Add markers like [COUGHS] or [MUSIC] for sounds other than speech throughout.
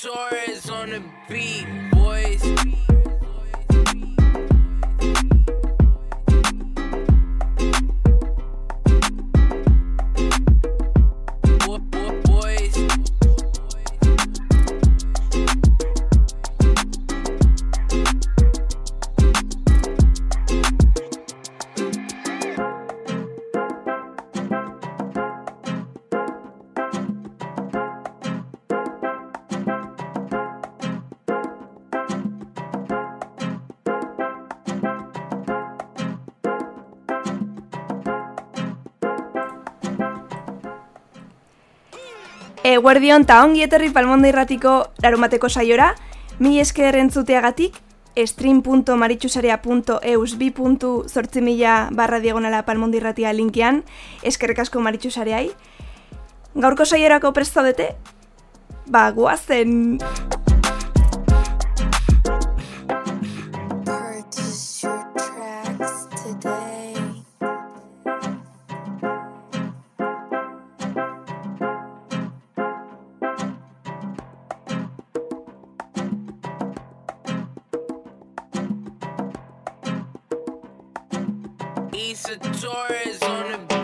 Torres on the beat, E, guardion ta ongi etorri palmonda irratiko larumateko saiora, mi esker entzuteagatik, stream.maritxusarea.eus barra diagonala palmonda irratia linkean, eskerrek asko maritxusareai. Gaurko saiorako prestaudete? Ba, guazen! Issa Torres on the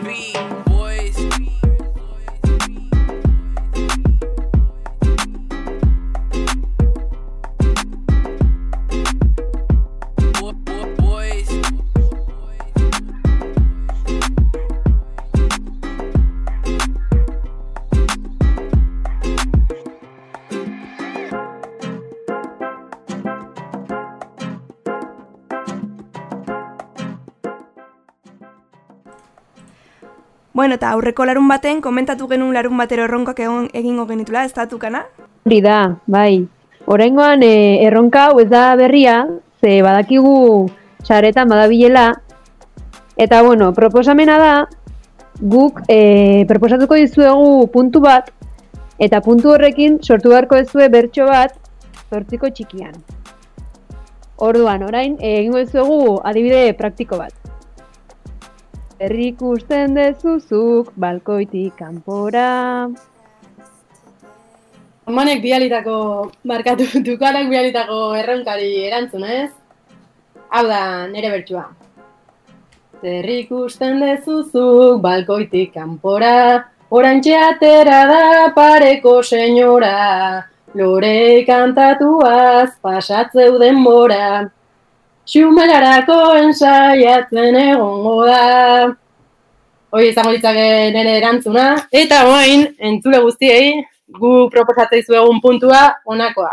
Bueno, eta aurreko larun baten komentatu genuen larun batero erronkak egon, egingo genitula, ez da tukana? Hori da, bai. Oraingoan e, erronka hau ez da berria, ze badakigu saretan badabilela. Eta bueno, proposamena da, guk e, proposatuko dizuegu puntu bat, eta puntu horrekin sortu beharko duzue bertso bat zortziko txikian. Orduan, orain e, egingo dizuegu adibide praktiko bat. Herri ikusten dezuzuk balkoitik kanpora. Manek bialitako, markatu [LAUGHS] dukarak bialitako erronkari erantzun, ez? Hau da, nere bertsua. Zer ikusten dezuzuk balkoitik kanpora, orantxe atera da pareko senyora, lore kantatuaz pasatzeu denbora, xumelarako ensaiatzen egongo da. Hoi izango ditzake nire erantzuna, eta orain entzule guztiei gu proposatzen dizuegun puntua honakoa.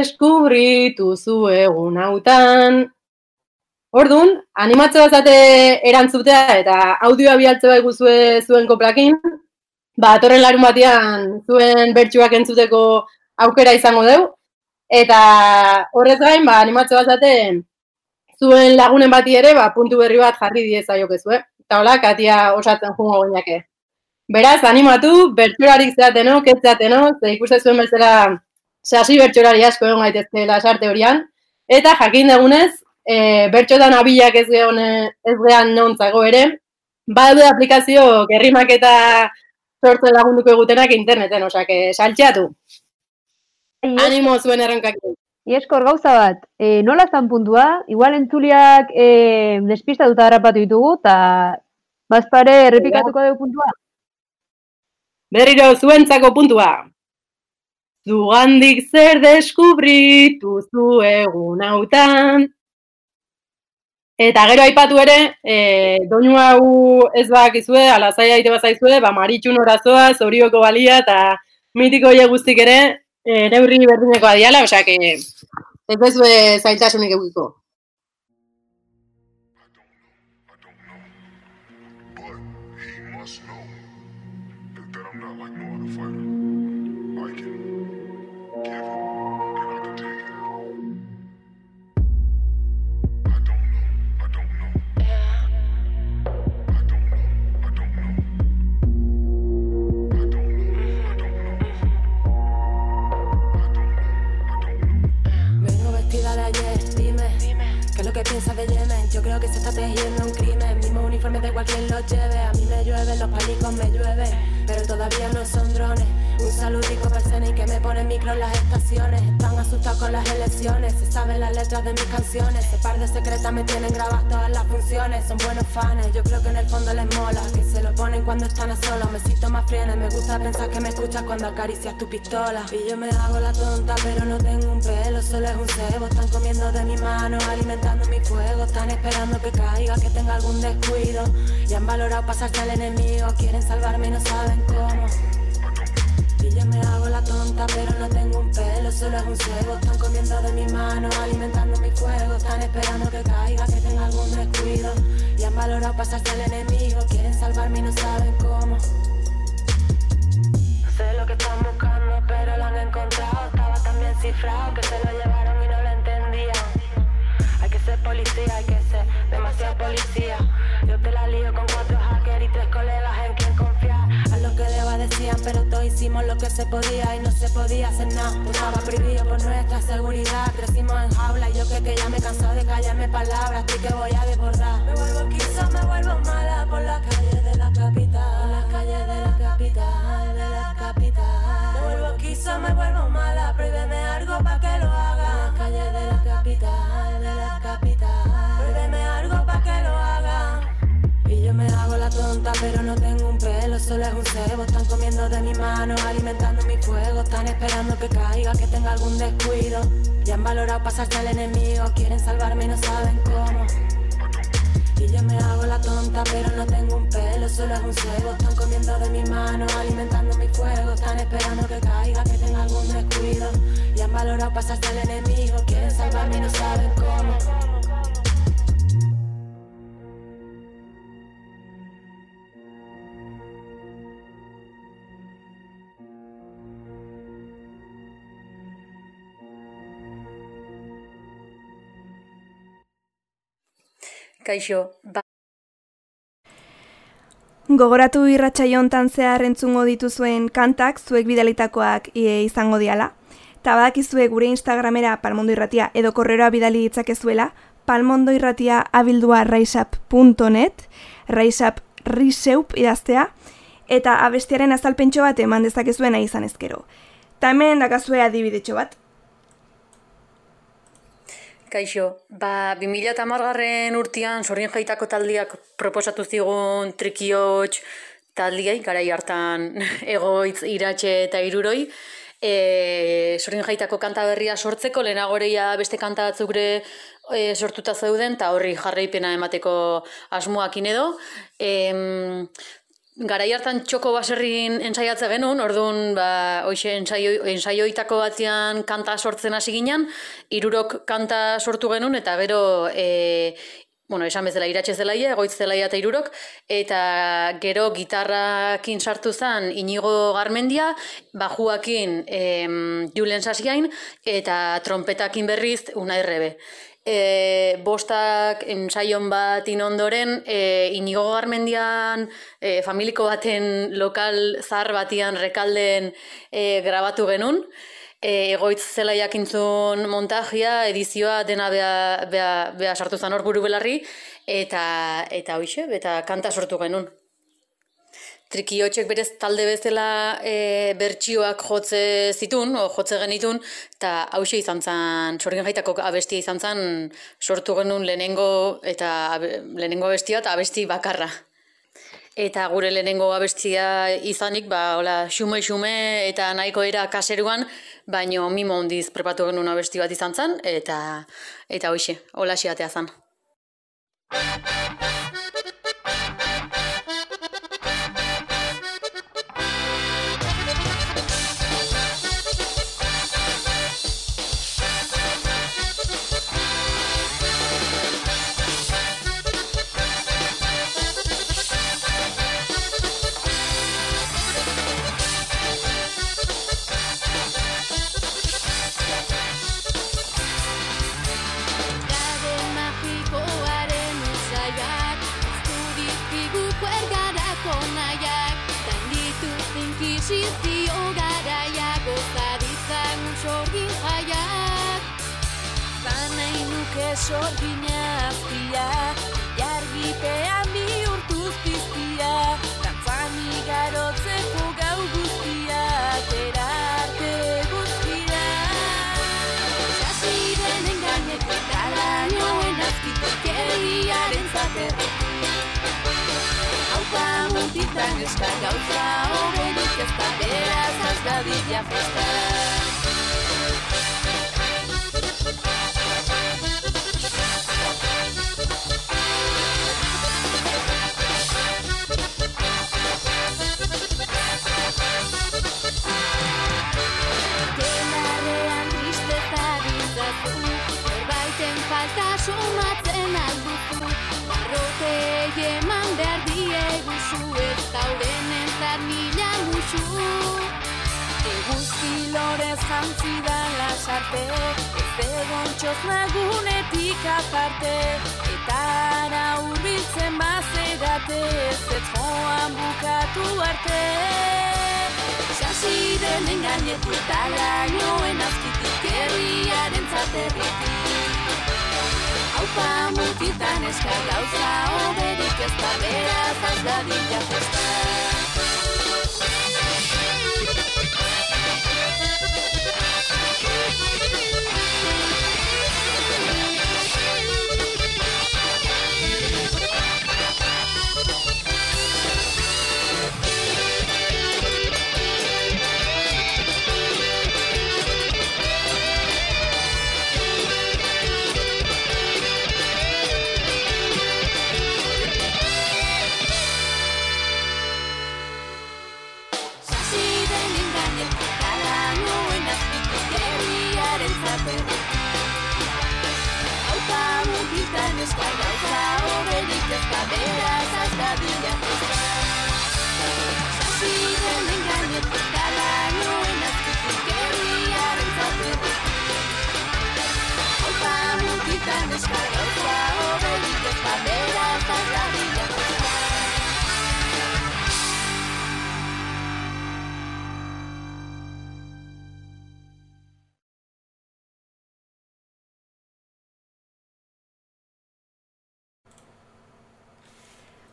Eskubritu zu egun hautan. Ordun, animatze bazate erantzutea eta audioa bialtze bai guzue zuen koplakin, ba, atorren larun batean zuen bertsuak entzuteko aukera izango deu, eta horrez gain, ba, animatze bazate zuen lagunen bati ere, ba, puntu berri bat jarri diezaiokezue. Eta hola, katia osatzen jungo goinake. Beraz, animatu, bertxolarik zeatenok, ez zeatenok, ze ikuste zuen bezala sasi bertxolari asko egon gaitezke lasarte horian, eta jakin dugunez, e, bertxotan abilak ez geon ez gehan nontzago ere, badaude aplikazio gerrimak eta sortzen lagunduko egutenak interneten, osake, saltxeatu. Animo zuen erronkak. Ieskor gauza bat, e, nola zan puntua? Igual entzuliak e, despistatuta harrapatu ditugu, eta bazpare errepikatuko dugu puntua. Berriro zuentzako puntua. Zugandik zer deskubritu zu egun hautan. Eta gero aipatu ere, e, doinu hau ez bakizue, alazaia aite bazaizue, ba, maritxun orazoa, zorioko balia, eta mitiko guztik ere, e, neurri berdineko adiala, osea, que ez bezue zailtasunik egiko. ¿Qué es lo que piensas de? Yo creo que se está tejiendo un crimen, mismo uniforme da igual quien lo lleve, a mí me llueve, los palicos me llueven, pero todavía no son drones. Un saludico para el que me pone micro en las estaciones. Están asustados con las elecciones, se saben las letras de mis canciones. Ese par de secretas me tienen grabadas todas las funciones. Son buenos fans, yo creo que en el fondo les mola. Que se lo ponen cuando están a solas. Me siento más frienes, me gusta pensar que me escuchas cuando acaricias tu pistola. Y yo me hago la tonta, pero no tengo un pelo, solo es un cebo. Están comiendo de mi mano, alimentando mi fuego. Están esperando que caiga, que tenga algún descuido. Y han valorado pasarse al enemigo. Quieren salvarme y no saben cómo. Pero no tengo un pelo, solo es un cebo. Están comiendo de mi mano, alimentando mi fuego. Están esperando que caiga, que tenga algún descuido. Y han valorado pasarse al enemigo. Quieren salvarme y no saben cómo. No sé lo que están buscando, pero lo han encontrado. Estaba tan bien cifrado que se lo llevaron y no lo entendían. Hay que ser policía, hay que ser demasiado policía. Hicimos lo que se podía y no se podía hacer nada. Estaba prohibido por nuestra seguridad. Crecimos en jaula y yo que, que ya me cansó de callarme palabras. Estoy que voy a desbordar. Me vuelvo quiso, me vuelvo mala por las calles de la capital. Por las calles de la capital, de la capital. Me vuelvo quiso, me vuelvo mala. Prohíbeme algo pa' que lo haga. Solo es un cebo. Están comiendo de mi mano, alimentando mi fuego. Están esperando que caiga, que tenga algún descuido. Y han valorado pasarse al enemigo. Quieren salvarme y no saben cómo. Y yo me hago la tonta, pero no tengo un pelo, solo es un cebo. Están comiendo de mi mano, alimentando mi fuego. Están esperando que caiga, que tenga algún descuido. Y han valorado pasarse al enemigo. Quieren salvarme y no saben cómo. Kaixo, ba, Gogoratu irratsaio hontan zehar entzungo dituzuen kantak zuek bidalitakoak e, izango diala. Ta badakizue gure Instagramera palmondo irratia edo korreroa bidali ditzakezuela palmondo irratia abildua raisap.net raisap riseup idaztea eta abestiaren azalpentxo bat eman dezakezuen nahi izan ezkero. Ta hemen dakazue adibidetxo bat. Kaixo. Ba, 2000 garren urtean sorin jaitako taldiak proposatu zigun trikiotx taldiai, garai hartan [LAUGHS] egoitz iratxe eta iruroi. E, sorin jaitako kanta berria sortzeko, lehenagoreia beste kanta batzuk ere e, sortuta zeuden, eta horri jarraipena emateko asmoakin edo. Em, Garai hartan txoko baserrin ensaiatze genuen, orduan ba, hoxe ensaio, ensaioitako batzean kanta sortzen hasi ginen, irurok kanta sortu genuen, eta gero, e, bueno, esan bezala iratxe zelaia, egoitz zelaia eta irurok, eta gero gitarrakin sartu zen inigo garmendia, bajuakin em, Julen Sasiain, eta trompetakin berriz una errebe e, bostak ensaion bat inondoren, e, inigo garmendian e, familiko baten lokal zar batian rekalden e, grabatu genuen, e, egoitz zela jakintzun montajia, edizioa dena bea, bea, bea sartu zan hor buru belarri, eta, eta hoxe, eta kanta sortu genuen. Trikiotxek berez talde bezala e, bertsioak jotze zitun, o jotze genitun, eta hause izan zen, sorgin gaitako abestia izan zen, sortu genuen lehenengo eta lehenengo abestia eta abesti bakarra. Eta gure lehenengo abestia izanik, ba, hola, xume-xume eta nahiko era kaseruan, baino mimo hondiz prepatu genuen abesti bat izan zen, eta eta hoxe, hola xiatea zen. sorgina aztia, jargitea mi urtuz piztia, dantzan igarotzeko gau guztia, terarte guztia. Zasiren engainek, dara noen azkit, keriaren zater. Haupa mutitan eska, gauza hogenik ezta, beraz azdadila festa. Falta sumatzen alduzu Barrotei eman behar dieguzu Ez dauden entzat mila musu Eguzki lorez jantzi da lasarte Ez egon txosnagunetik aparte Eta ara hurbiltzen bazerate Ez ez joan bukatu arte Sasiren engainetik talainoen azkitik herriaren zaterritik Haupa mutitan eska gauza hoberik ez da beraz az dadila festa. Sasiren hoberik ez da beraz az dadila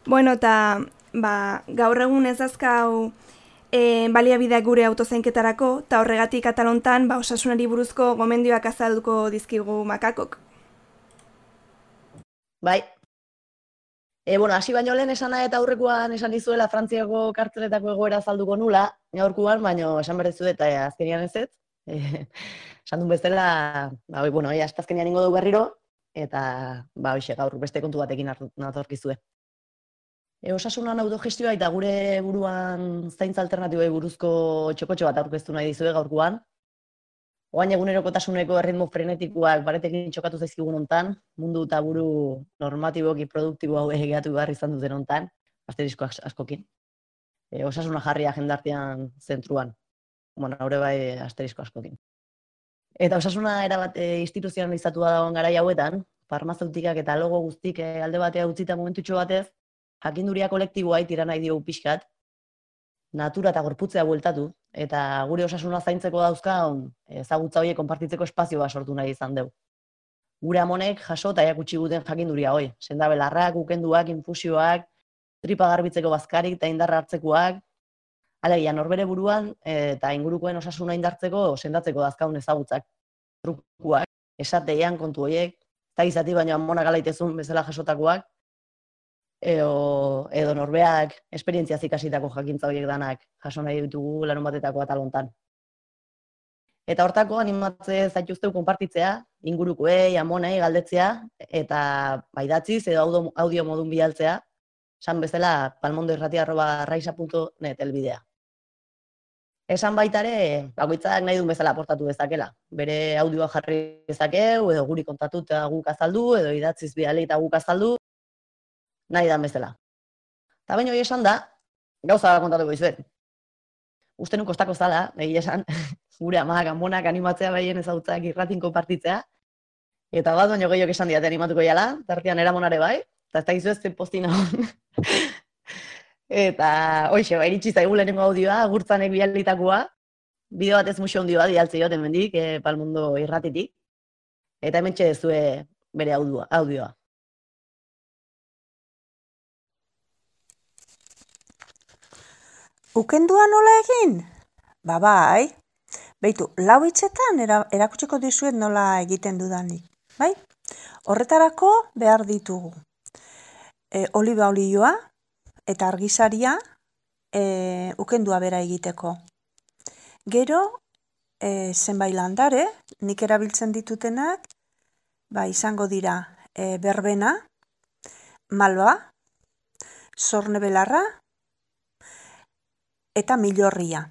Bueno, eta ba, gaur egun ez azkau e, baliabideak gure autozainketarako, eta horregatik atalontan ba, osasunari buruzko gomendioak azalduko dizkigu makakok. Bai. E, bueno, hasi baino lehen esan eta aurrekoan esan dizuela Frantziako kartzeletako egoera azalduko nula, gaurkoan, baino esan behar dizuet, eta azkenian ez ez. E, esan duen bezala, ba, bueno, ja, azkenian ingo dugu berriro, eta ba, hoxe, gaur beste kontu batekin hartu- natorkizue. E, osasunan autogestioa eta gure buruan zaintza alternatiboi buruzko txokotxo bat aurkeztu nahi dizue gaurkoan. Oain egunerokotasuneko erritmo frenetikoak baretekin txokatu zaizkigun hontan, mundu eta buru normatiboki produktibo hau egeatu behar izan duten hontan, asterisko as- askokin. E, osasuna jarria jendartean zentruan. Bueno, haure bai asterisko askokin. Eta osasuna erabat e, instituzionalizatua dagoen garai hauetan, farmazeutikak eta logo guztik e, alde batea utzita momentutxo batez, jakinduria kolektiboa tira nahi diogu pixkat, natura eta gorputzea bueltatu, eta gure osasuna zaintzeko dauzkaun ezagutza horiek konpartitzeko espazioa sortu nahi izan dugu. Gure amonek jaso eta erakutsi guten jakinduria hoi, sendabelarrak, ukenduak, infusioak, tripa garbitzeko bazkarik eta indarra hartzekoak, alegia norbere buruan eh, eta ingurukoen osasuna indartzeko sendatzeko dazkaun ezagutzak, trukuak, esatean kontu horiek, eta izati baino amona galaitezun bezala jasotakoak, edo, edo norbeak esperientziaz ikasitako jakintza horiek danak jaso nahi ditugu larun batetako atalontan. Eta hortako animatze zaituzteu konpartitzea, ingurukoei, amonei, galdetzea, eta baidatziz edo audio, audio modun bialtzea, san bezala palmondoirratia.raisa.net elbidea. Esan baita ere, bakoitzak nahi duen bezala aportatu dezakela. Bere audioa jarri dezakeu, edo guri kontatu eta guk azaldu, edo idatziz bidali eta guk azaldu, nahi dan bezala. Eta baino hori esan da, gauza bat kontatuko dizuet. Uste nun kostako zala, egia esan, [LAUGHS] gure amak, amonak animatzea behien ezagutzak irratin konpartitzea, eta bat baino gehiok esan diate animatuko jala, tartean eramonare bai, eta ez da gizu ez zen postin hon. [LAUGHS] eta, hoxe, ba, iritsi zaigu lehenengo audioa, agurtzanek bialitakoa, bideo batez muxo handi bat dialtze joten mendik, eh, palmundo irratitik, eta hemen dezue bere audioa. audioa. Ukendua nola egin? Ba bai. Beitu, lau hitzetan era, erakutsiko dizuet nola egiten dudanik, bai? Horretarako behar ditugu e, oliba olioa eta argisaria e, ukendua bera egiteko. Gero, e, zenbait landare, nik erabiltzen ditutenak, ba, izango dira e, berbena, malba, zorne belarra, eta milorria.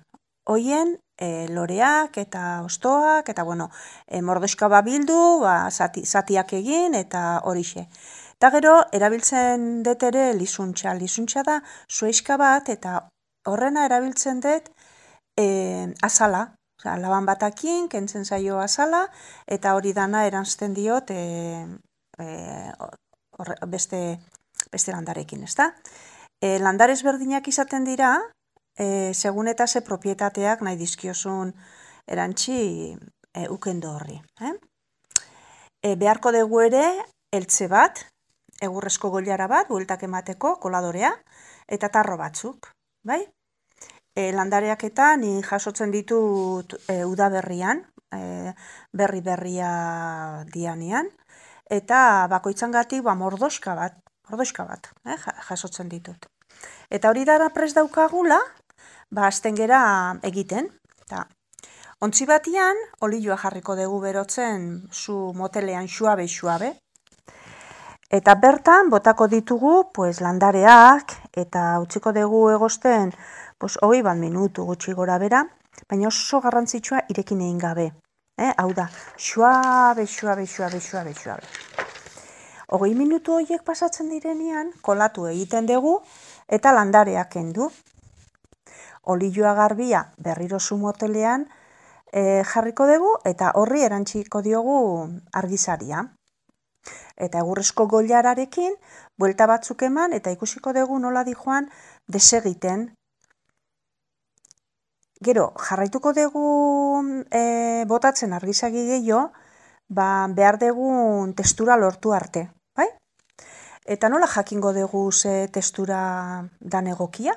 Hoien e, loreak eta ostoak, eta bueno, e, mordoska babildu, ba, zati, zatiak egin, eta horixe. Eta gero, erabiltzen dut ere lizuntxa. Lizuntxa da, zueizka bat, eta horrena erabiltzen dut e, azala. Osa, laban batakin, kentzen zaio azala, eta hori dana eranzten diot e, e, horre, beste, beste landarekin, ezta? E, landarez berdinak izaten dira, e, segun eta ze propietateak nahi dizkiozun erantzi e, ukendo horri. Eh? E, beharko dugu ere, eltze bat, egurrezko goiara bat, bueltak emateko, koladorea, eta tarro batzuk, bai? E, landareak eta ni jasotzen ditut e, udaberrian, e, berri berria dianian, eta bakoitzan gati, ba, mordoska bat, mordoska bat, eh, jasotzen ditut. Eta hori dara pres daukagula, ba, azten gera egiten. Ta, ontzi batian, olioa jarriko dugu berotzen zu motelean xuabe, xuabe, Eta bertan, botako ditugu, pues, landareak, eta utziko dugu egosten, pues, hoi bat minutu gutxi gora bera, baina oso garrantzitsua irekin egin gabe. Eh? Hau da, xuabe, xuabe, xuabe, xuabe, xuabe. Hogei minutu horiek pasatzen direnean, kolatu egiten dugu, eta landareak kendu. Olioa garbia berriro motelean e, jarriko dugu, eta horri erantziko diogu argizaria eta egurrezko goilararekin, buelta batzuk eman, eta ikusiko dugu nola di joan desegiten. Gero, jarraituko dugu e, botatzen argizagi gehiago, ba, behar dugu testura lortu arte, bai? Eta nola jakingo dugu ze testura dan egokia?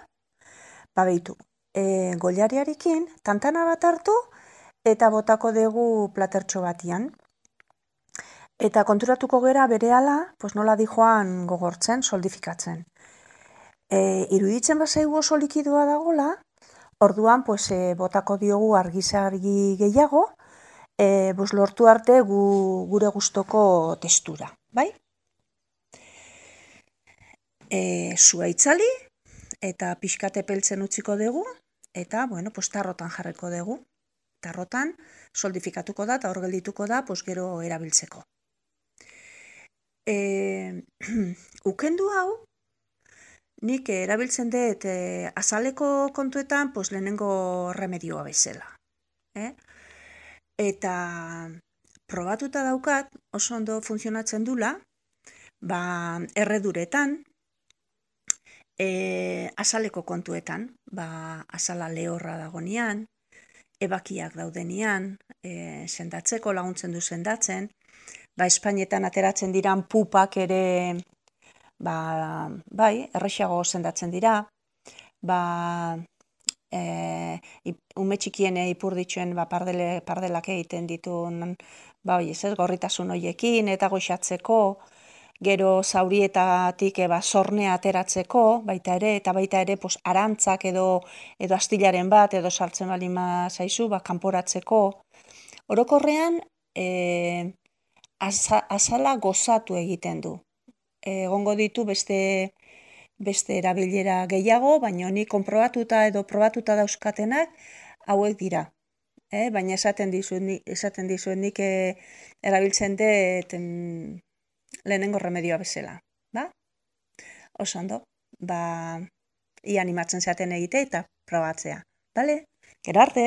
Ba, behitu, e, goilariarekin, tantana bat hartu, eta botako dugu platertxo batian. Eta konturatuko gera berehala, pues nola di joan gogortzen, soldifikatzen. E, iruditzen bazaigu oso likidua dagola, orduan pues, e, botako diogu argizargi gehiago, e, bus, lortu arte gu, gure gustoko testura, bai? E, zua itzali, eta pixkate peltzen utziko dugu, eta, bueno, pues, tarrotan jarreko dugu. Tarrotan, soldifikatuko da, eta hor geldituko da, pues, gero erabiltzeko e, [CLEARS THROAT] ukendu hau, nik erabiltzen dut e, azaleko kontuetan, pues, lehenengo remedioa bezala. Eh? Eta probatuta daukat, oso ondo funtzionatzen dula, ba, erreduretan, e, azaleko kontuetan, ba, azala lehorra dagonian, ebakiak daudenian, e, sendatzeko laguntzen du sendatzen, ba, Espainetan ateratzen diran pupak ere, ba, bai, errexago sendatzen dira, ba, e, ume txikien ipurditxuen ba, pardele, pardelak egiten ditun, ba, oi, ez, gorritasun hoiekin, eta goxatzeko, gero zaurietatik eba sornea ateratzeko, baita ere, eta baita ere, pos, arantzak edo, edo astilaren bat, edo saltzen balima zaizu, ba, kanporatzeko. Orokorrean, e, azala gozatu egiten du. Egongo ditu beste beste erabilera gehiago, baina ni konprobatuta edo probatuta dauzkatenak hauek dira. Eh, baina esaten dizu ni esaten dizu nik eh, erabiltzen dut lehenengo remedioa bezala, ba? Oso ondo. Ba, i animatzen zaten egite eta probatzea. Vale? Gero arte.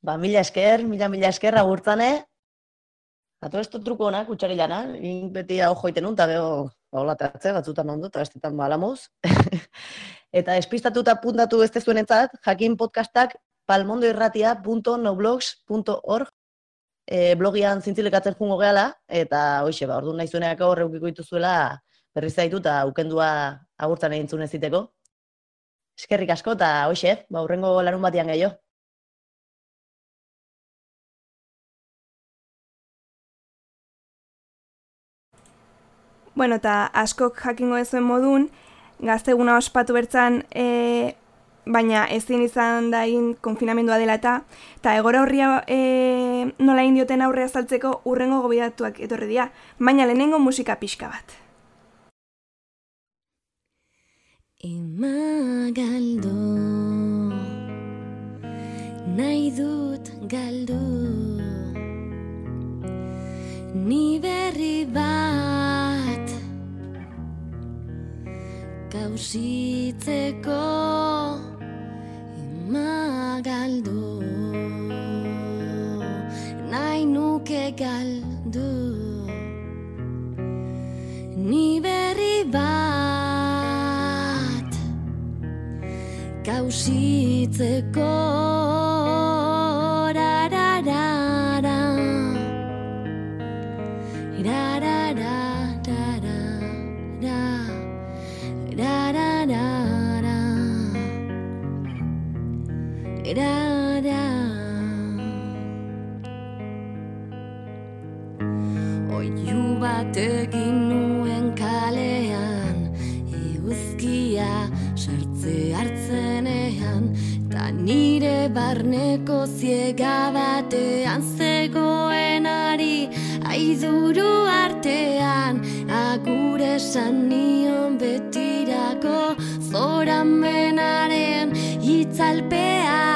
Ba, mila esker, mila mila esker agurtzane. Ato ez truko honak, kutsari lana, beti hau joiten nun, eta beho, hola tertze, batzutan ondo, eta bestetan balamuz. [LAUGHS] eta espistatuta puntatu ez zuen entzat, jakin podcastak palmondoirratia.noblogs.org e, eh, blogian zintzilekatzen jungo gehala, eta hoxe, ba, ordu nahi zuenak hor dituzuela berriz zaitu eta ukendua agurtzan egin zunez ziteko. Eskerrik asko eta hoxe, ba, urrengo larun batean gehiago. Bueno, eta askok jakingo ezuen modun, gazteguna ospatu bertzan e, baina ezin izan da egin konfinamendua dela eta, eta egora horria e, nola indioten aurrea saltzeko urrengo gobidatuak etorri dira, baina lehenengo musika pixka bat. Ema galdo Nahi dut galdu Ni berri bat Kausitzeko Ema galdu Nahi nuke galdu. Ni berri bat Kausitzeko barneko ziega batean zegoenari Aiduru artean agur esan nion betirako Zoramenaren itzalpean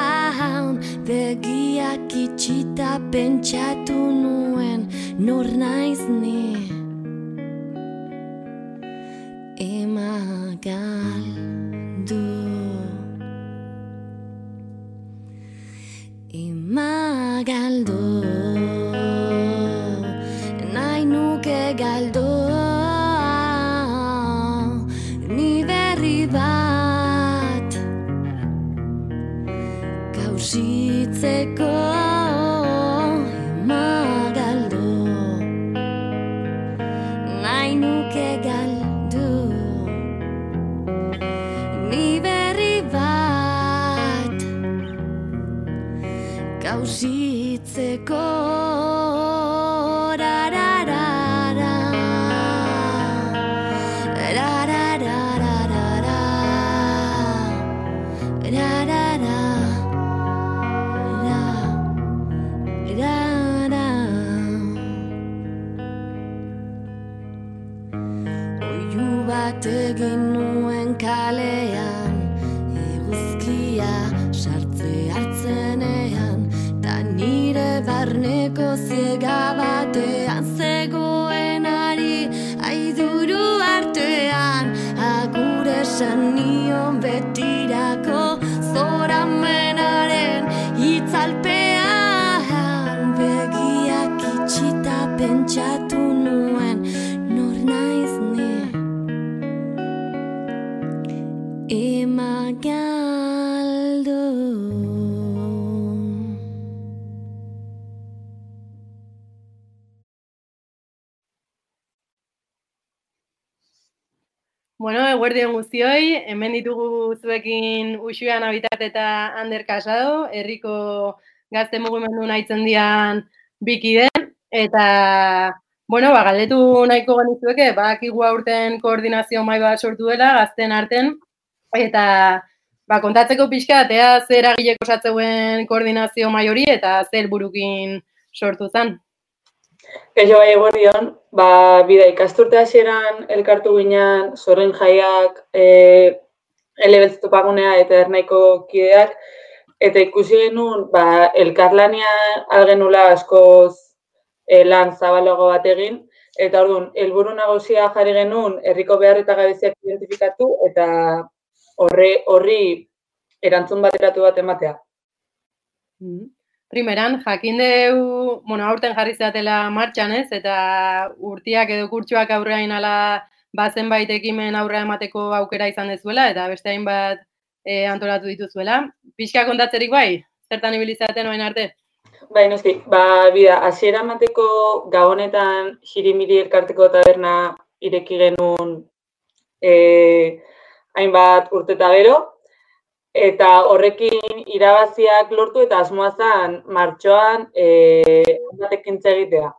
Begiak itxita pentsatu nuen nor naiz ni Kausitzeko Ema galdu Nahi nuke galdu. Ni berri bat. Kausitzeko eguerdion guztioi, hemen ditugu zuekin Uxuan Habitat eta Ander Casado, herriko gazte mugimendu nahitzen dian bikiden, eta, bueno, ba, galdetu nahiko genizueke, badakigu aurten koordinazio mai bat sortu dela, gazten arten, eta, ba, kontatzeko pixka, ea zer osatzeuen koordinazio mai hori, eta zer burukin sortu zen. Kaixo bai eguerdion, ba, bida ikasturte hasieran elkartu ginen zorren jaiak e, elebeltz topagunea eta ernaiko kideak, eta ikusi genuen ba, elkarlania algenula askoz e, lan zabalago bat egin, eta orduan, helburu nagusia jarri genuen herriko behar eta gabeziak identifikatu eta horre, horri erantzun bateratu bat ematea. Mhm. Primeran, jakin deu, bueno, aurten jarri zeatela martxan ez, eta urtiak edo kurtsuak aurrea inala bazenbait ekimen aurrea emateko aukera izan dezuela, eta beste hainbat e, antolatu dituzuela. Pixka kontatzerik bai, zertan ibilizaten oain arte? Bai, noski, ba, bida, hasiera emateko gabonetan jirimiri elkarteko taberna ireki genuen e, hainbat urte eta gero, eta horrekin irabaziak lortu eta asmoa zen martxoan e, hainbat ekintza egitea.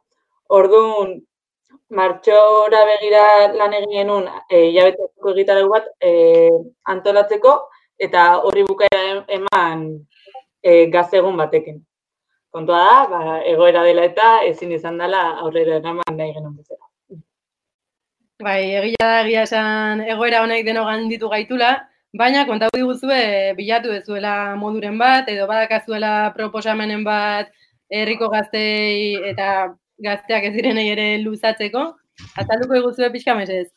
Orduan, martxora begira lan egin genuen e, hilabeteko egitarau bat e, antolatzeko eta horri bukaera em- eman e, gaztegun batekin. Kontua da, ba, egoera dela eta ezin izan dela aurrera eraman nahi genuen bezala. Bai, egia da egia esan egoera honek denogan ditu gaitula, baina kontatu diguzue bilatu dezuela moduren bat, edo badakazuela proposamenen bat herriko gaztei eta gazteak ez direnei ere luzatzeko. Azalduko diguzue pixka mesez.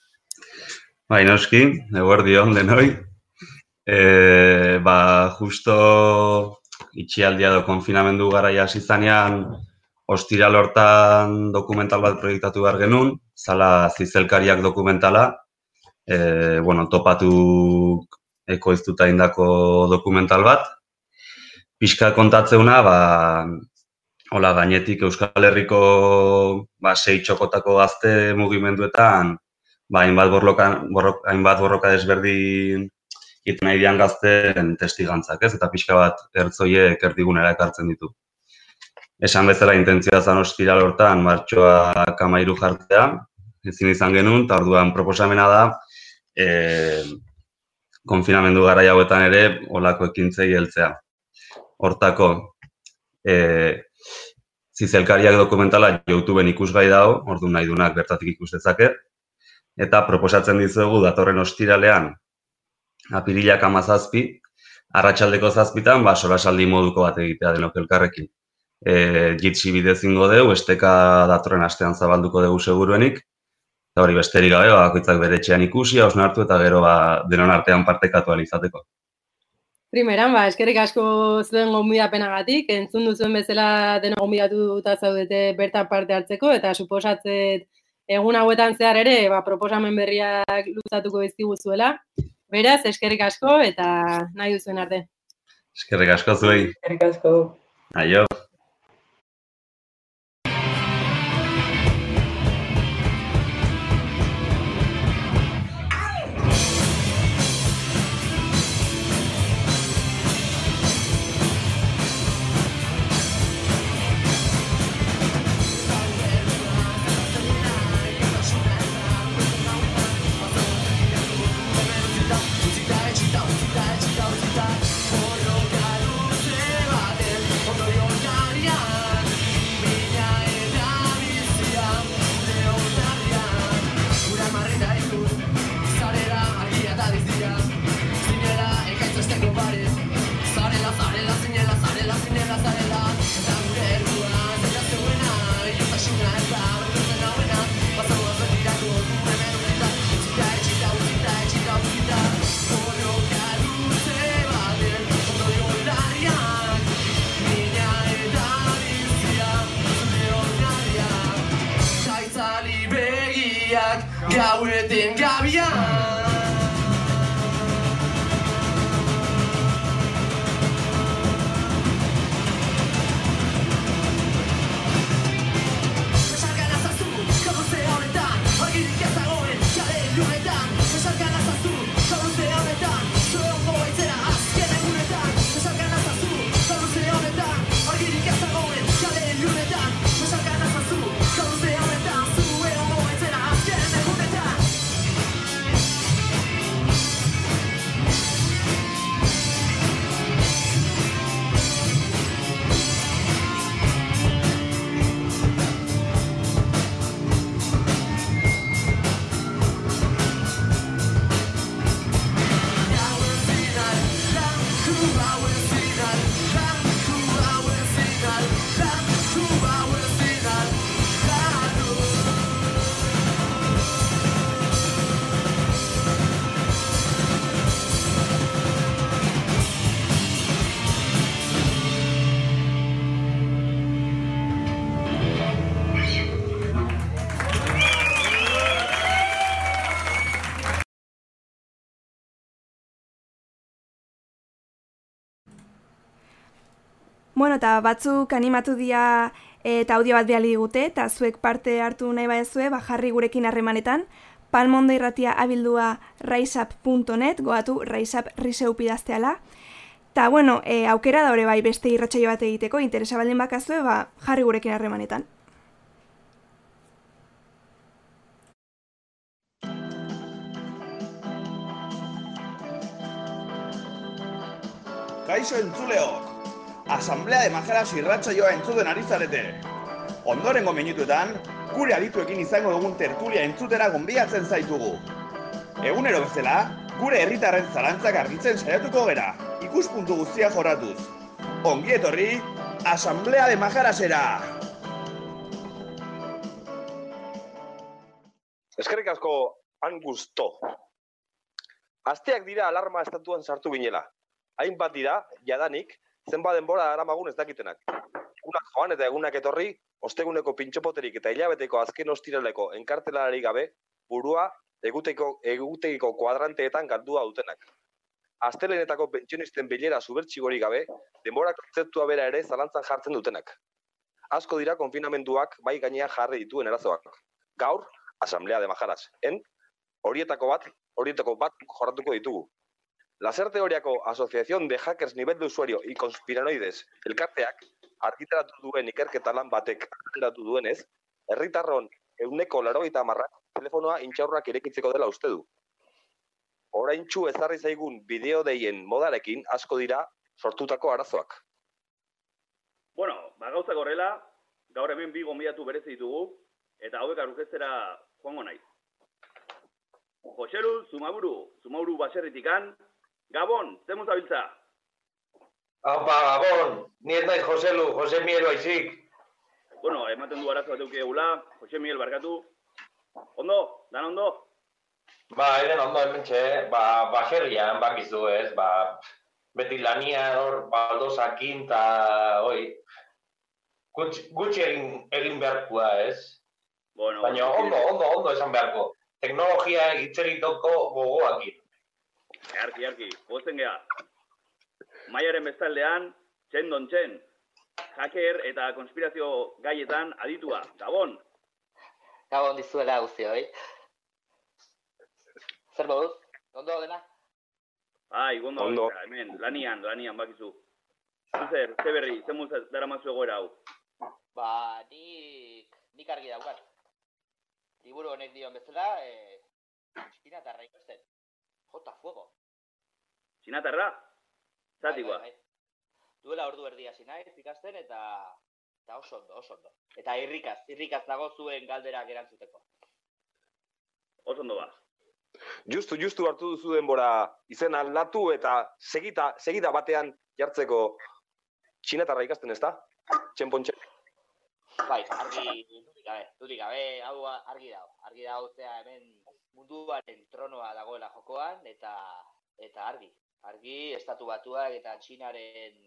Bai, noski, eguerdi on denoi. E, ba, justo itxialdia edo konfinamendu garaia hasi zanean, ostiral hortan dokumental bat proiektatu behar genuen, zala zizelkariak dokumentala, e, bueno, topatu ekoiztuta indako dokumental bat. Pixka kontatzeuna, ba, hola, gainetik Euskal Herriko ba, sei txokotako gazte mugimenduetan, ba, hainbat borroka, borroka, hainbat borroka desberdin egiten nahi dian gazten testigantzak, ez? Eta pixka bat ertzoiek erdigunera ekartzen ditu. Esan bezala intentzioa zan ostiral hortan martxoa kamairu jartzea, ezin izan genuen, eta orduan proposamena da, e, konfinamendu gara hauetan ere, olako ekintzei heltzea. Hortako, e, zizelkariak dokumentala YouTubeen ikusgai dago, ordu nahi dunak bertatik ikus dezake, eta proposatzen dizuegu datorren ostiralean, apirilak amazazpi, arratsaldeko zazpitan, ba, solasaldi moduko bat egitea denok elkarrekin. E, jitsi bidez ingo deu, esteka datorren astean zabalduko dugu seguruenik, eta hori besterik gabe, ba, bakoitzak bere etxean ikusi, hausnartu eta gero ba, denon artean partekatu ahal izateko. Primeran, ba, eskerrik asko zuen gonbidapenagatik, entzun duzuen bezala dena gonbidatuta zaudete bertan parte hartzeko, eta suposatzet egun hauetan zehar ere, ba, proposamen berriak luzatuko dizkiguzuela. Beraz, eskerrik asko eta nahi duzuen arte. Eskerrik asko zuei. Eskerrik asko. Aio. Bueno, eta batzuk animatu dira eh, eta audio bat behali digute, eta zuek parte hartu nahi badezue, ba, jarri gurekin harremanetan, palmondo irratia abildua raisap.net, goatu raisap riseup Ta bueno, e, aukera da hori bai beste irratxaio bat egiteko, interesa baldin bakazue, ba, jarri gurekin harremanetan. Kaixo entzuleok! Asamblea de Majaras irratsaioa entzuten ari zarete. Ondorengo minutuetan, gure adituekin izango dugun tertulia entzutera gonbiatzen zaitugu. Egunero bezala, gure herritarren zalantzak argitzen saiatuko gera, ikuspuntu guztia jorratuz. Ongi etorri, Asamblea de Majarasera! Eskerrik asko angusto. Asteak dira alarma estatuan sartu ginela. Hainbat dira, jadanik, zenba denbora aramagun ez dakitenak. Egunak joan eta egunak etorri, osteguneko pintxopoterik eta hilabeteko azken ostiraleko enkartelarari gabe, burua eguteko, egutegiko kuadranteetan galdua dutenak. Astelenetako pentsionisten bilera zubertxigori gabe, denbora kontzeptua bera ere zalantzan jartzen dutenak. Asko dira konfinamenduak bai gainean jarri dituen erazoak. Gaur, Asamblea de Majaras, en horietako bat, horietako bat jorratuko ditugu. Laser Teoriako Asociación de Hackers Nivel de Usuario y Conspiranoides elkarteak argitaratu duen ikerketa lan batek argitaratu duenez, herritarron euneko larogeita hamarrak telefonoa intxaurrak irekitzeko dela uste du. Oraintxu ezarri zaigun bideo deien modarekin asko dira sortutako arazoak. Bueno, ba gauza horrela, gaur hemen bi gonbidatu berezi ditugu, eta hauek aurkeztera joango naiz. Joselu, Zumaburu, Zumaburu baserritikan, Gabon, zemuz abiltza? Aupa, Gabon, ni ez naiz Joselu, Jose Miel baizik. Bueno, ematen du arazo bat euki egula, Jose Miguel barkatu. Ondo, dan ondo? Ba, eren ondo hementxe, ba, baserrian bakizu ez, ba, beti lania hor, baldozakin, eta, oi, gutxi, gutxi egin, egin beharkua ez. Bueno, Baina ondo, ondo, ondo esan beharko. Teknologia egitzeritoko gogoakin. Arki, arki, gozen geha. Maiaren bestaldean, txendon txen, hacker eta konspirazio gaietan aditua, Gabon. Gabon dizuela guztioi. Zer moduz? Ondo dena? Bai, Ondo. gabiltza, hemen, lanian, lanian bakizu. Zuzer, ze berri, ze muz dara mazu egoera hau. Ba, nik, nik argi daukat. Liburu honek dion bezala, eh, espinatarra ikusten. Jota fuego. Txinatarra? Zatikoa. Bai, bai, bai. Duela ordu erdi hasi naiz ikasten eta eta oso ondo, oso ondo. Eta irrikaz, irrikaz dago zuen galderak erantzuteko. Oso ondo ba. Justu, justu hartu duzu denbora izen aldatu eta segita, segita batean jartzeko txinatarra ikasten ez da? Txenpontxe. Bai, argi, dudik gabe, dudik gabe, hau argi dago. Argi dago zea hemen munduaren tronoa dagoela jokoan, eta eta argi. Argi, estatu batuak eta txinaren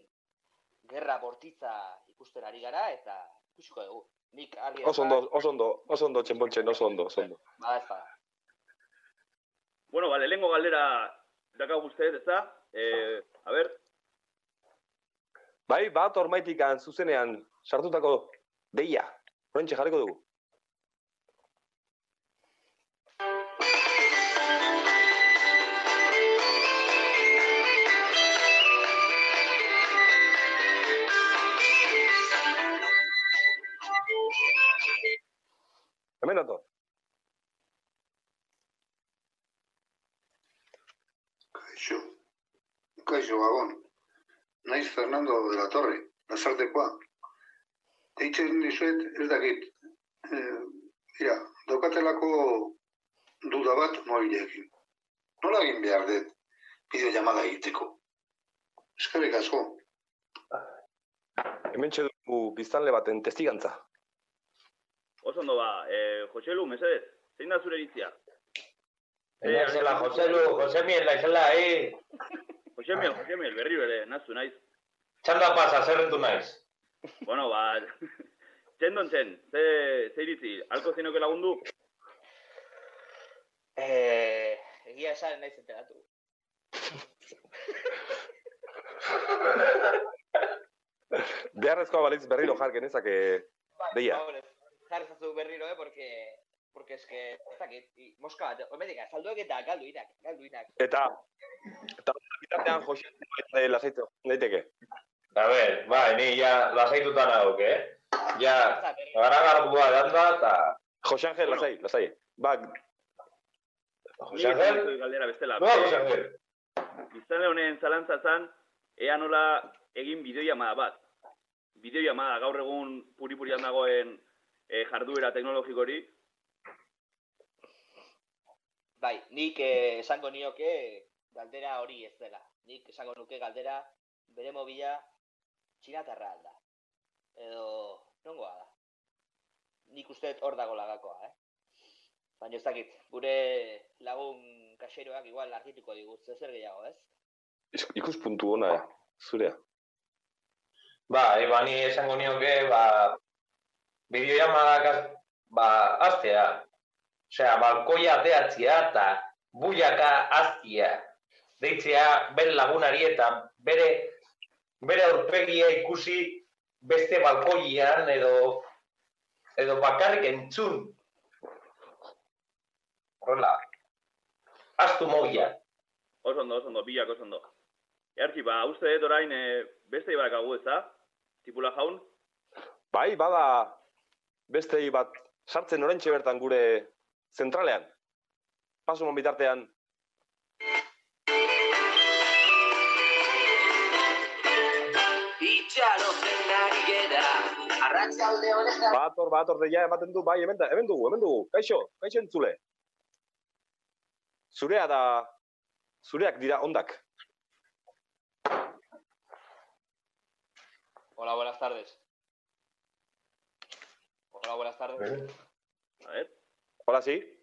gerra bortitza ikusten ari gara, eta ikusiko dugu. Nik argi Oso ondo, oso ondo, oso ondo txenpontxen, oso ondo, oso ondo. Bada ez bada. Bueno, bale, lehenko galdera dakagu usteet, ez da? Eh, a ber, Bai, bat ormaitikan zuzenean sartutako deia. Horrentxe jarriko dugu. Hemen dator. Kaixo. Kaixo, Gabon. Naiz Fernando de la Torre, lasartekoa. Deitzen dizuet, ez dakit. E, mira, daukatelako duda bat mobileekin. Nola egin behar dut bideo llamada egiteko? Eskerrik asko. Hemen dugu biztanle baten testigantza. Oso ondo ba. Eh, Joselu, mesedez, zein da zure iritzia? Baina zela, Joselu, Jose Miel naizela, eh? [LAUGHS] Jose Miel, Jose Miel, berriro ere, nazu naiz. Txanda pasa, zerrentu naiz. Bueno, ba, [LAUGHS] txendon txen, ze, ze iritzi, alko zinoke lagundu? Eh, egia esan naiz enteratu. Beharrezkoa balitz berriro jar genezake deia. Ba, Jarri zazu berriro, eh, porque porque es que ez dakit, moska bat, omedik, salduak eta galdu irak, galdu irak. Eta, eta bitartean Jose de lasaitu daiteke. A ber, bai, ni ja lasaituta nauk, eh? Ja, garagardua danda, eta... Jose Angel, lasai, lasai. Ba, Jose Angel? Galdera bestela. Noa, Jose Angel? Biztanle honen zalantza zan, ea nola egin bideoiamada bat. Bideoiamada gaur egun puri-purian dagoen e, jarduera teknologikori, Bai, nik eh, esango nioke galdera hori ez dela. Nik esango nuke galdera bere mobila txinatarra alda. Edo nongoa da. Nik uste hor dago lagakoa, eh? Baina ez dakit, gure lagun kaxeroak igual argituko digu, zer zer gehiago, ez? Is- Ikuspuntu ona, zurea. Ba, eba ni esango nioke, ba, bideoiamadak, az- ba, aztea. Osea, balkoia ateatzea eta buiaka aztia. Deitzea bere lagunari eta bere, bere aurpegia ikusi beste balkoian edo edo bakarrik entzun. Horrela, aztu mobila. oso ondo, oso ondo, bilak oso ondo. Eartzi, ba, uste dut orain e, beste ibakagu ez da? Tipula jaun? Bai, bada beste bat sartzen orentxe bertan gure zentralean. Pasu mon bitartean. Itxarozen ari gera, arratsalde honetan. Bator, bator, deia ematen du, bai, hemen, da, hemen dugu, hemen dugu. Kaixo, kaixo entzule. Zurea da, zureak dira ondak. Hola, buenas tardes. Hola, buenas tardes. A ver. Hola, sí.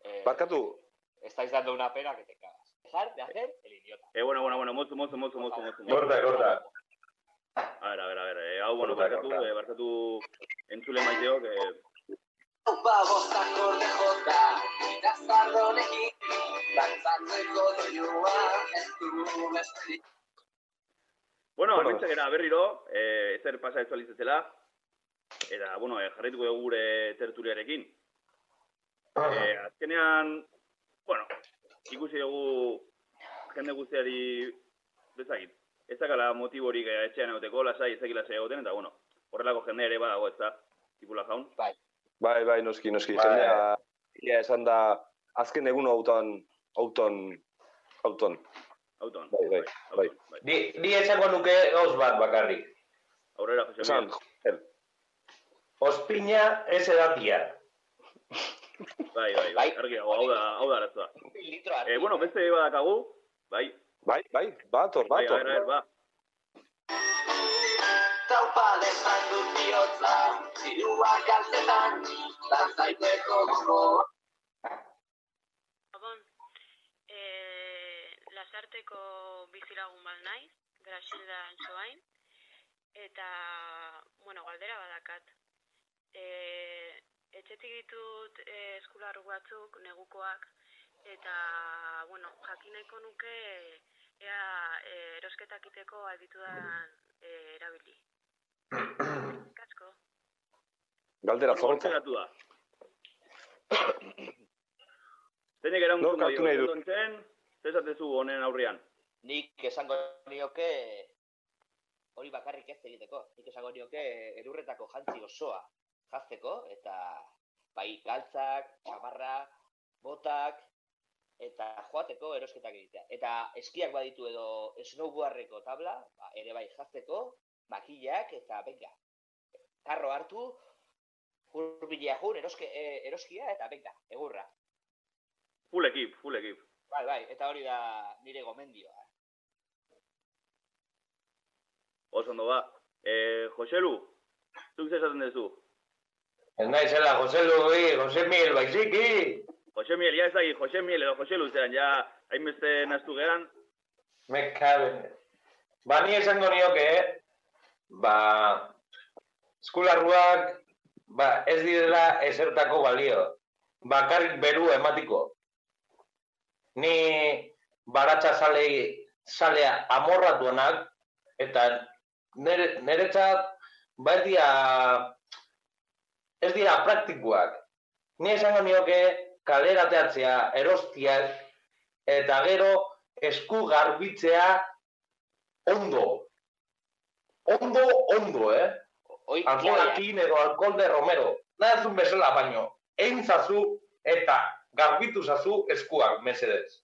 Eh, Barkatu, estáis dando una pena que te cagas. Dejar de hacer el idiota. Eh, bueno, bueno, bueno, mozu, mozu, mozu, mozu, mozu. Corta, corta. A ver, a ver, a ver, eh, hau, bueno, Corta, barkatu, corta. eh, barkatu entzule maiteo, que Babostak orde jota, ikastarronekin, dantzatzeko doinua, ez besterik. Bueno, Bueno. berriro, eh, ezer pasa ez alizetzela, eta, bueno, eh, jarraituko dugu gure tertuliarekin. Eh, azkenean, bueno, ikusi dugu jende guztiari bezakit. Ez dakala motiborik eh, etxean egoteko, lasai, ez dakila lasai egoten, eta, bueno, horrelako jende ere badago ez da, tipula jaun. Bai. bai, bai, noski, noski. Bai. Jendea, ia esan da, azken egun auton, auton, auton. Auton. Bai, bai, bai. Ni, ni esango nuke gauz bat bakarrik. Aurrera, Jose. Ospina ez edatia. Bai, bai, bai, argi dago, hau da, hau da arazoa. Litro Eh, bueno, beste badakagu, bai. Bai, bai, bator, Bai, a bator. ver, a ver, ba. Taupa desan dut bihotza, zirua galtzetan, dantzaiteko gogo. Gabon, eh, lasarteko bizilagun bat naiz, Grasilda Antsoain, eta, bueno, galdera badakat. Eh, etxetik ditut eh, eskularru batzuk, negukoak, eta, bueno, jakin nahiko nuke ea eh, erosketak iteko alditudan eh, erabili. Kasko. Galdera zorrotza. Hortze da. [COUGHS] Zeinek erantzun Nork hartu nahi du? Entzen, zezatezu honen aurrean. Nik esango nioke hori bakarrik ez egiteko. Nik esango nioke edurretako jantzi osoa jazteko eta bai galtzak, txamarra, botak eta joateko erosketak egitea. Eta eskiak baditu edo snowboardeko tabla, ba, ere bai jazteko, makillak eta benga. Karro hartu, hurbilea jun, eroske, eh, eroskia eta benga, egurra. Full ekip, full ekip. Bai, bai, eta hori da nire gomendioa. Oso ondo ba. Eh, Joselu, zuk zezaten duzu? Ez naizela, Jose Luis, Jose Miguel, baiziki. Jose Miel, ja ez dagi, Jose Miel edo Joselu zeran, ja hainbeste naztu geran. Me caben. Ba, ni esango nioke, ba, eskularruak, ba, ez direla esertako balio. Bakarrik beru ematiko. Ni baratza sale, salea amorratuenak, eta nere, niretzat, ba, ez dira, praktikoak. Ni esango nioke, kalera teatzea, erostiak, eta gero esku garbitzea ondo. Ondo, ondo, eh? Alkoholakin edo alkohol de romero. Nahazun bezala baino. Egin zazu eta garbitu zazu eskuak, mesedez.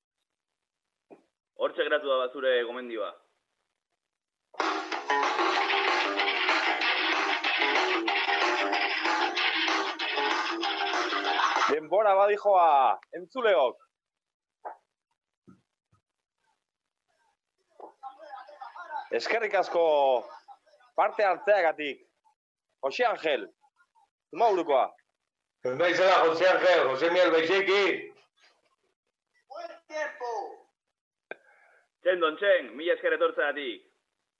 Hortxe geratu da bazure gomendioa. Denbora badijoa, entzuleok. Eskerrik asko parte hartzeagatik. Jose Angel, zuma burukoa. Naizela, Jose Angel, Jose Miel Beixeki. Txen, don txen, mila esker etortzeatik.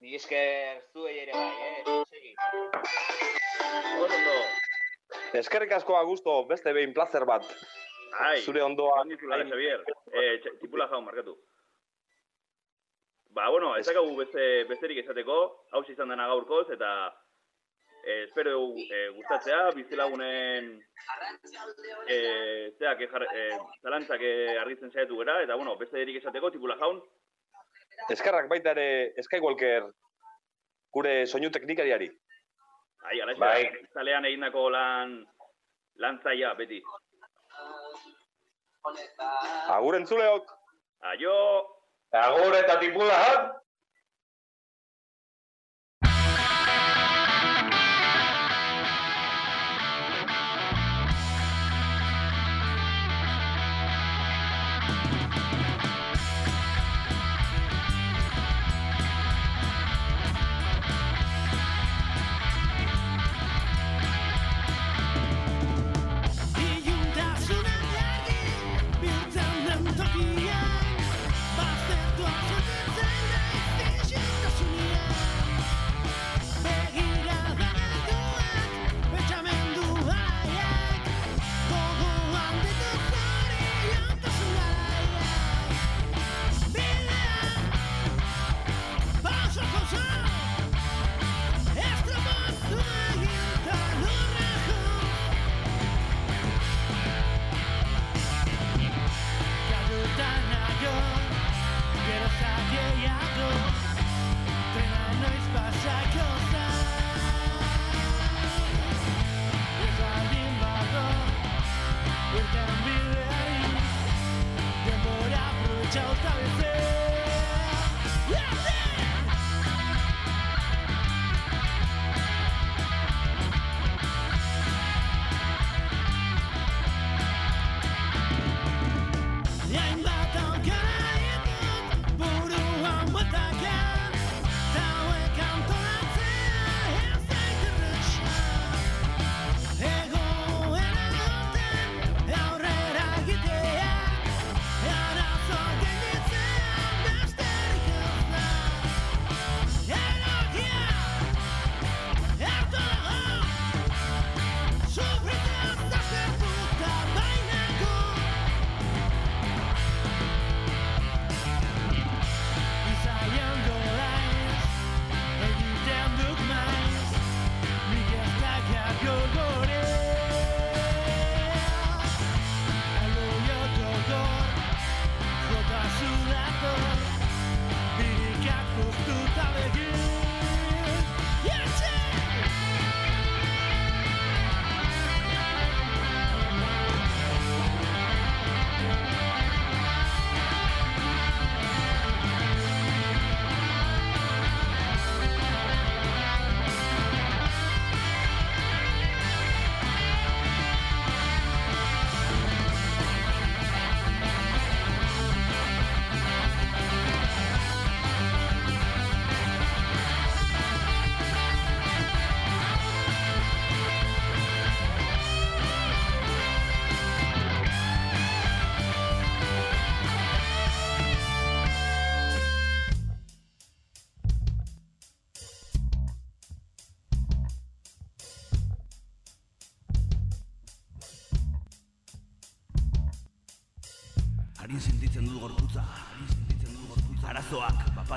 Ni esker zuei ere bai, eh? Segi. Oso ondo. Eskerrik asko Augusto, beste behin placer bat. Ai, Zure ondoa. Nizula, Xavier. Eh, tipula jaun, markatu. Ba, bueno, ez dakagu beste, besterik esateko, hau izan dena gaurkoz, eta eh, espero eh, gustatzea, bizilagunen eh, zeak, eh, zalantzak eh, argitzen saiatu gara, eta bueno, besterik esateko, tipula jaun, Eskerrak baita ere Skywalker gure soinu teknikariari. Ai, ala Bai. zalean egindako lan, lan zaila, beti. Agur entzuleok. Aio. Agur eta tipula,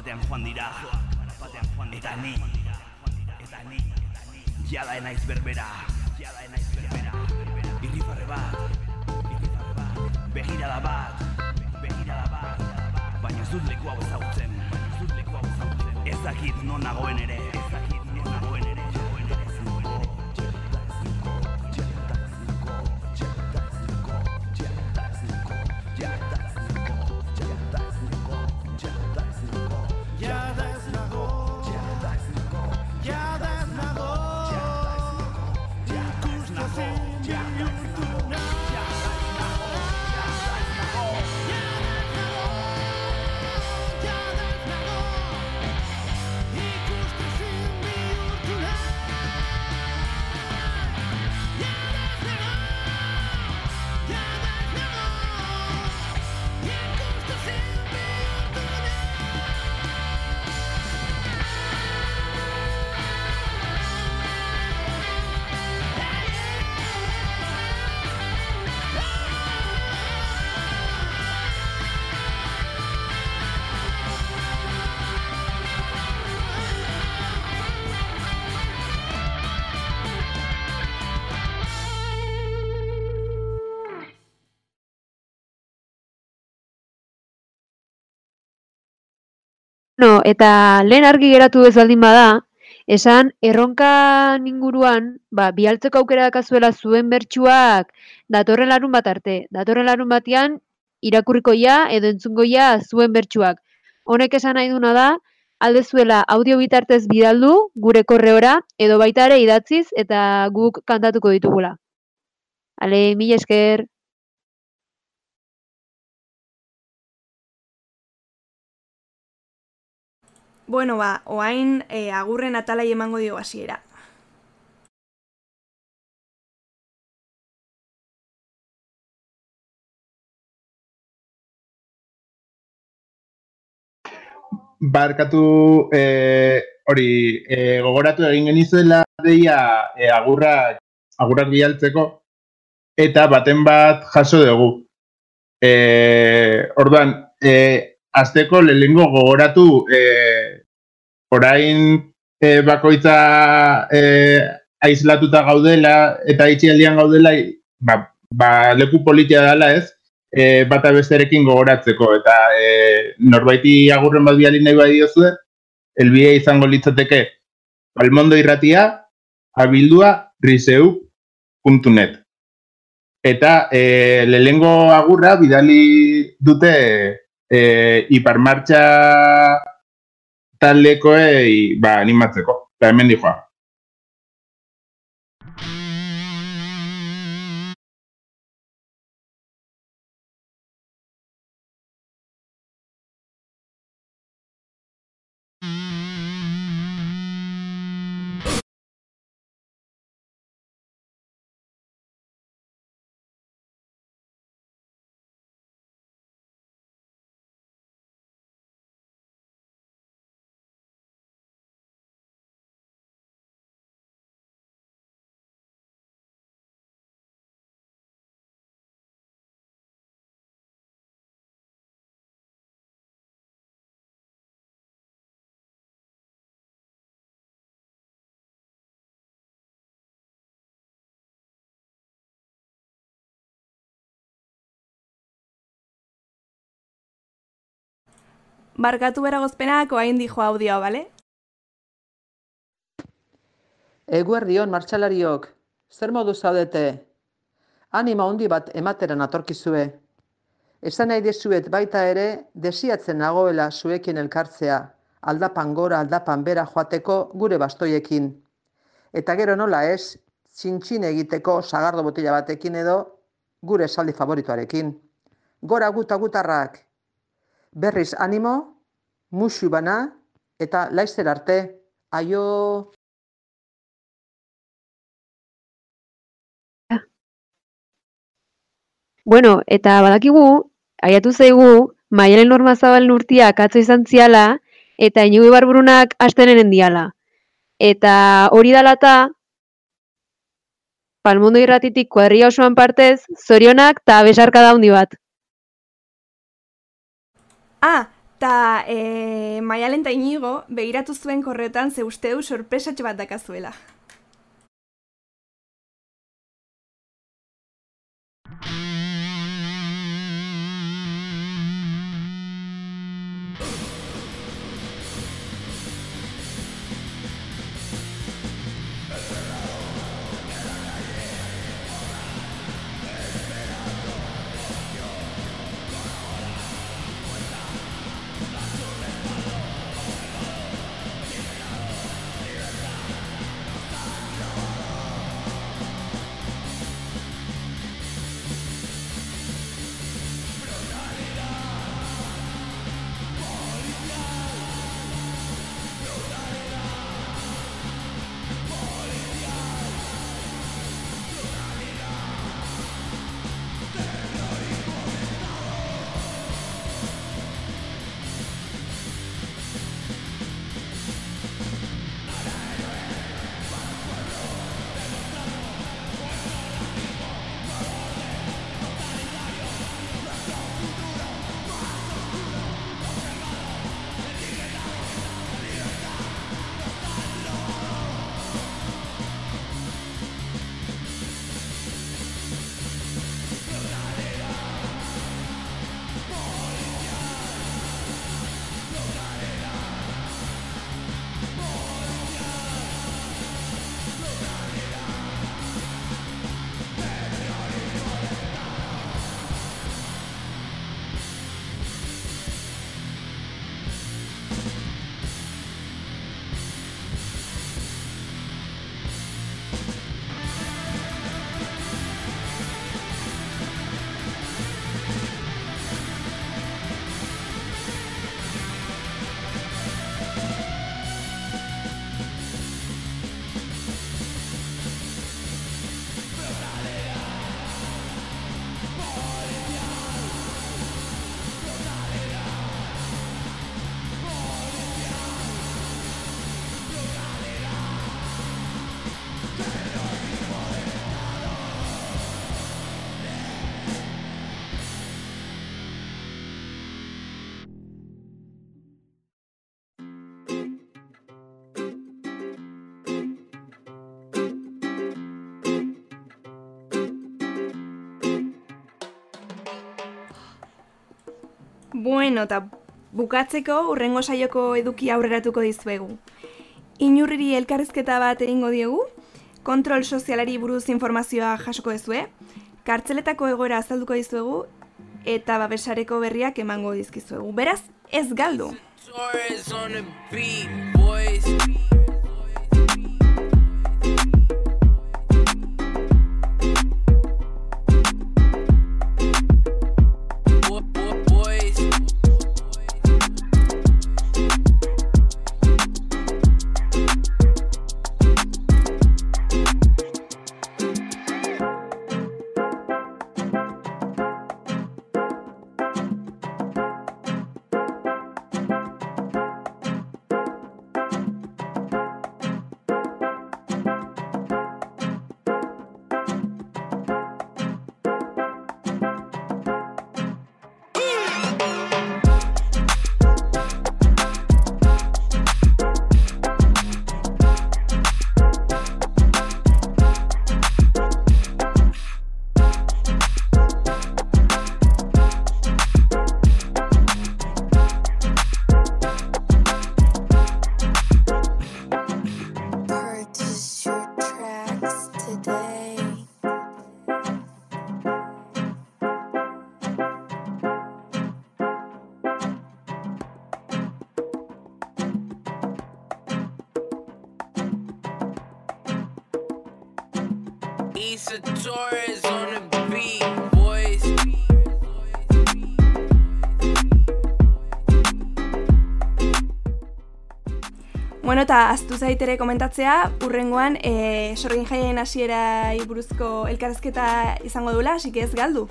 Bapatean joan dira. Eta ni, eta ni, jada enaiz berbera, No, eta lehen argi geratu ez baldin bada, esan erronka inguruan, ba, bialtzeko aukera dakazuela zuen bertsuak datorren larun bat arte. Datorren larun batean irakurrikoia edo entzungoia zuen bertsuak. Honek esan nahi duna da, alde zuela audio bitartez bidaldu gure korreora edo baita ere idatziz eta guk kantatuko ditugula. Ale, mila esker. Bueno, ba, oain e, agurren atalai emango dio hasiera. barkatu e, hori e, gogoratu egin genizuela deia e, agurra agurrak bialtzeko eta baten bat jaso dugu. E, orduan, e, azteko lehengo gogoratu e, orain e, bakoitza e, aislatuta gaudela eta itxialdian gaudela ba, ba leku politia dela ez, e, bata besterekin gogoratzeko eta e, norbaiti agurren bat bialin nahi diozue, elbide izango litzateke. Palmondo irratia abildua riseu.net eta e, lehengo agurra bidali dute e, iparmartxa taldekoei ba, animatzeko. Eta hemen dijoa. Barkatu beragozpenak oain dijo audioa, bale? Eguerdion, martxalariok, zer modu zaudete? Anima handi bat emateran atorkizue. Esan nahi dezuet baita ere, desiatzen nagoela zuekin elkartzea, aldapan gora, aldapan bera joateko gure bastoiekin. Eta gero nola ez, txintxin egiteko sagardo botila batekin edo gure esaldi favorituarekin. Gora guta gutarrak, berriz animo, musu bana eta laizzer arte, aio! Bueno, eta badakigu, aiatu zaigu, Maialen Normazabal urtiak atzo izan ziala, eta inigu barburunak astenenen diala. Eta hori dalata, Palmondo irratitik kuadria osoan partez, zorionak eta besarka daundi bat. Ah, ta e, Maialen eta Inigo begiratu zuen korretan ze usteu sorpresatxo bat dakazuela. Bueno, eta bukatzeko urrengo saioko eduki aurreratuko dizuegu. Inurriri elkarrizketa bat egingo diegu, kontrol sozialari buruz informazioa jasoko dezue, kartzeletako egoera azalduko dizuegu, eta babesareko berriak emango dizkizuegu. Beraz, ez galdu! Issa Torres on the beat, boys. Bueno, eta aztu zaitere komentatzea, urrengoan e, sorgin jaien hasiera buruzko elkarrezketa izango dula, hasi que ez galdu.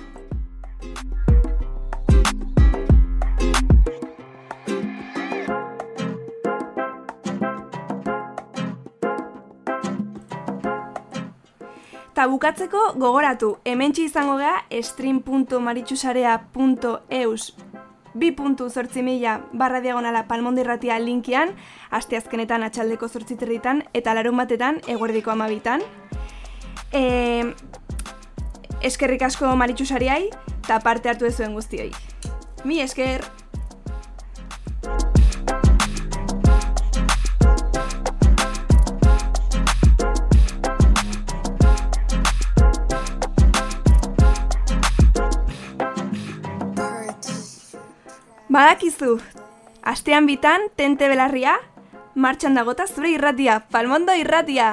Ta bukatzeko gogoratu, hementsi izango gea stream.maritxusarea.eus 2.zortzi mila barra diagonala palmondo irratia linkian, aste azkenetan atxaldeko zortziterritan eta larun batetan eguerdiko amabitan. E, eskerrik asko maritxusariai eta parte hartu ezuen guztioi. Mi esker! Badakizu, astean bitan, tente belarria, martxan dagota zure irratia, palmondo irratia!